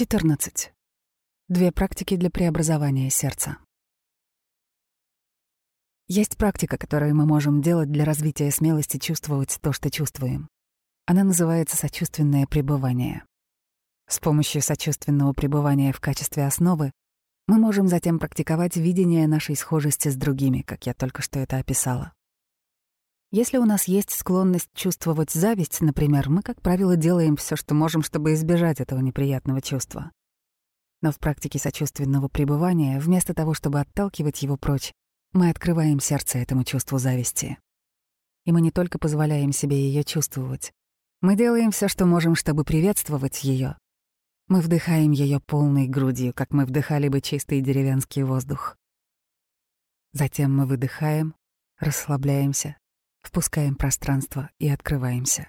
14. Две практики для преобразования сердца. Есть практика, которую мы можем делать для развития смелости чувствовать то, что чувствуем. Она называется сочувственное пребывание. С помощью сочувственного пребывания в качестве основы мы можем затем практиковать видение нашей схожести с другими, как я только что это описала. Если у нас есть склонность чувствовать зависть, например, мы, как правило, делаем все, что можем, чтобы избежать этого неприятного чувства. Но в практике сочувственного пребывания, вместо того, чтобы отталкивать его прочь, мы открываем сердце этому чувству зависти. И мы не только позволяем себе ее чувствовать, мы делаем все, что можем, чтобы приветствовать ее. Мы вдыхаем ее полной грудью, как мы вдыхали бы чистый деревенский воздух. Затем мы выдыхаем, расслабляемся впускаем пространство и открываемся.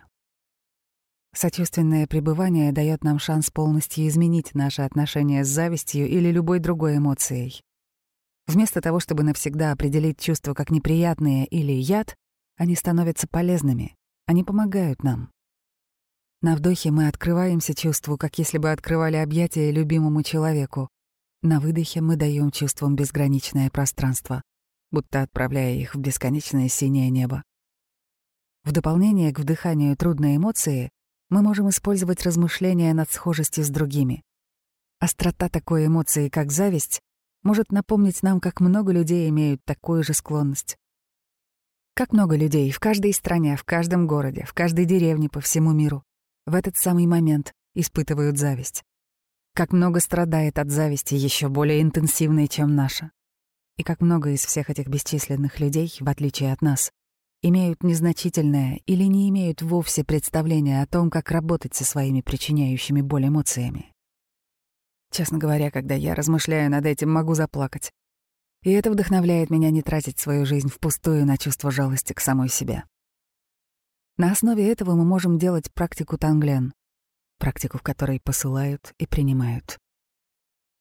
Сочувственное пребывание дает нам шанс полностью изменить наши отношения с завистью или любой другой эмоцией. Вместо того, чтобы навсегда определить чувства как неприятные или яд, они становятся полезными, они помогают нам. На вдохе мы открываемся чувству, как если бы открывали объятия любимому человеку. На выдохе мы даем чувствам безграничное пространство, будто отправляя их в бесконечное синее небо. В дополнение к вдыханию трудной эмоции мы можем использовать размышления над схожестью с другими. Острота такой эмоции, как зависть, может напомнить нам, как много людей имеют такую же склонность. Как много людей в каждой стране, в каждом городе, в каждой деревне по всему миру в этот самый момент испытывают зависть. Как много страдает от зависти еще более интенсивной, чем наша. И как много из всех этих бесчисленных людей, в отличие от нас, имеют незначительное или не имеют вовсе представления о том, как работать со своими причиняющими боль эмоциями. Честно говоря, когда я размышляю над этим, могу заплакать. И это вдохновляет меня не тратить свою жизнь впустую на чувство жалости к самой себе. На основе этого мы можем делать практику Танглен, практику, в которой посылают и принимают.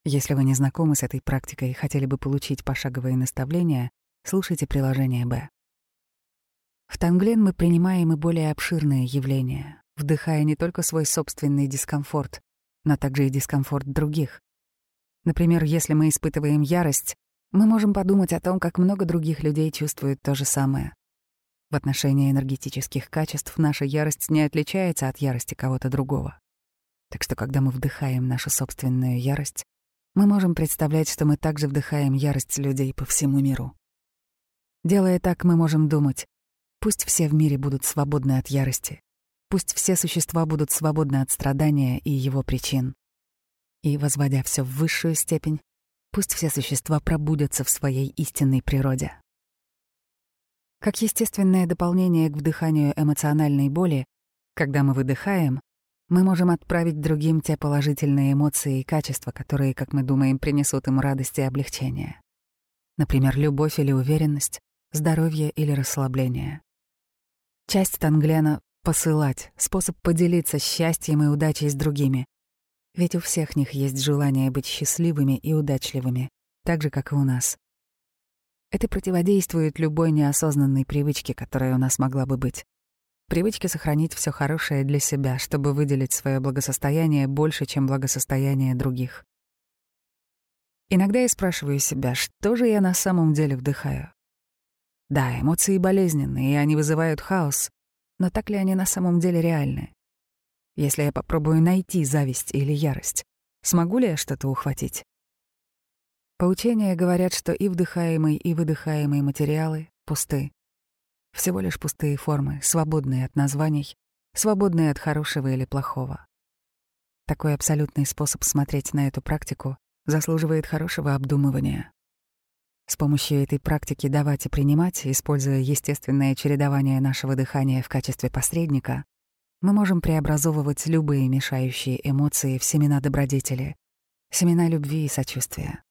Если вы не знакомы с этой практикой и хотели бы получить пошаговые наставления, слушайте приложение «Б». В Танглен мы принимаем и более обширные явления, вдыхая не только свой собственный дискомфорт, но также и дискомфорт других. Например, если мы испытываем ярость, мы можем подумать о том, как много других людей чувствуют то же самое. В отношении энергетических качеств наша ярость не отличается от ярости кого-то другого. Так что, когда мы вдыхаем нашу собственную ярость, мы можем представлять, что мы также вдыхаем ярость людей по всему миру. Делая так, мы можем думать, Пусть все в мире будут свободны от ярости. Пусть все существа будут свободны от страдания и его причин. И, возводя все в высшую степень, пусть все существа пробудятся в своей истинной природе. Как естественное дополнение к вдыханию эмоциональной боли, когда мы выдыхаем, мы можем отправить другим те положительные эмоции и качества, которые, как мы думаем, принесут им радость и облегчение. Например, любовь или уверенность, здоровье или расслабление. Часть Танглена — посылать, способ поделиться счастьем и удачей с другими. Ведь у всех них есть желание быть счастливыми и удачливыми, так же, как и у нас. Это противодействует любой неосознанной привычке, которая у нас могла бы быть. Привычке сохранить все хорошее для себя, чтобы выделить свое благосостояние больше, чем благосостояние других. Иногда я спрашиваю себя, что же я на самом деле вдыхаю? Да, эмоции болезненные, и они вызывают хаос, но так ли они на самом деле реальны? Если я попробую найти зависть или ярость, смогу ли я что-то ухватить? Поучения говорят, что и вдыхаемые, и выдыхаемые материалы пусты. Всего лишь пустые формы, свободные от названий, свободные от хорошего или плохого. Такой абсолютный способ смотреть на эту практику заслуживает хорошего обдумывания. С помощью этой практики давать и принимать, используя естественное чередование нашего дыхания в качестве посредника, мы можем преобразовывать любые мешающие эмоции в семена добродетели, семена любви и сочувствия.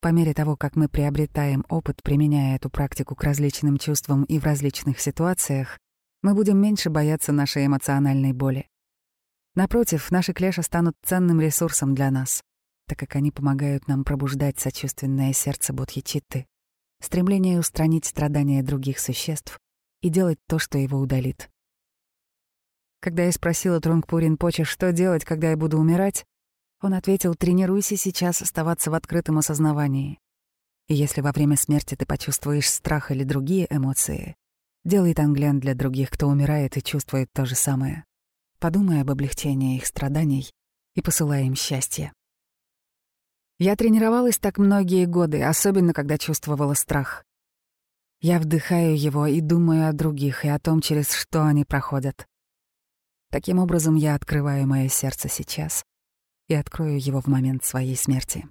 По мере того, как мы приобретаем опыт, применяя эту практику к различным чувствам и в различных ситуациях, мы будем меньше бояться нашей эмоциональной боли. Напротив, наши клеши станут ценным ресурсом для нас так как они помогают нам пробуждать сочувственное сердце Бодхичитты, стремление устранить страдания других существ и делать то, что его удалит. Когда я спросила Трунгпурин Поча, что делать, когда я буду умирать, Он ответил, тренируйся сейчас оставаться в открытом осознавании. И если во время смерти ты почувствуешь страх или другие эмоции, делай танглен для других, кто умирает и чувствует то же самое. Подумай об облегчении их страданий и посылай им счастье. Я тренировалась так многие годы, особенно когда чувствовала страх. Я вдыхаю его и думаю о других и о том, через что они проходят. Таким образом, я открываю мое сердце сейчас и открою его в момент своей смерти.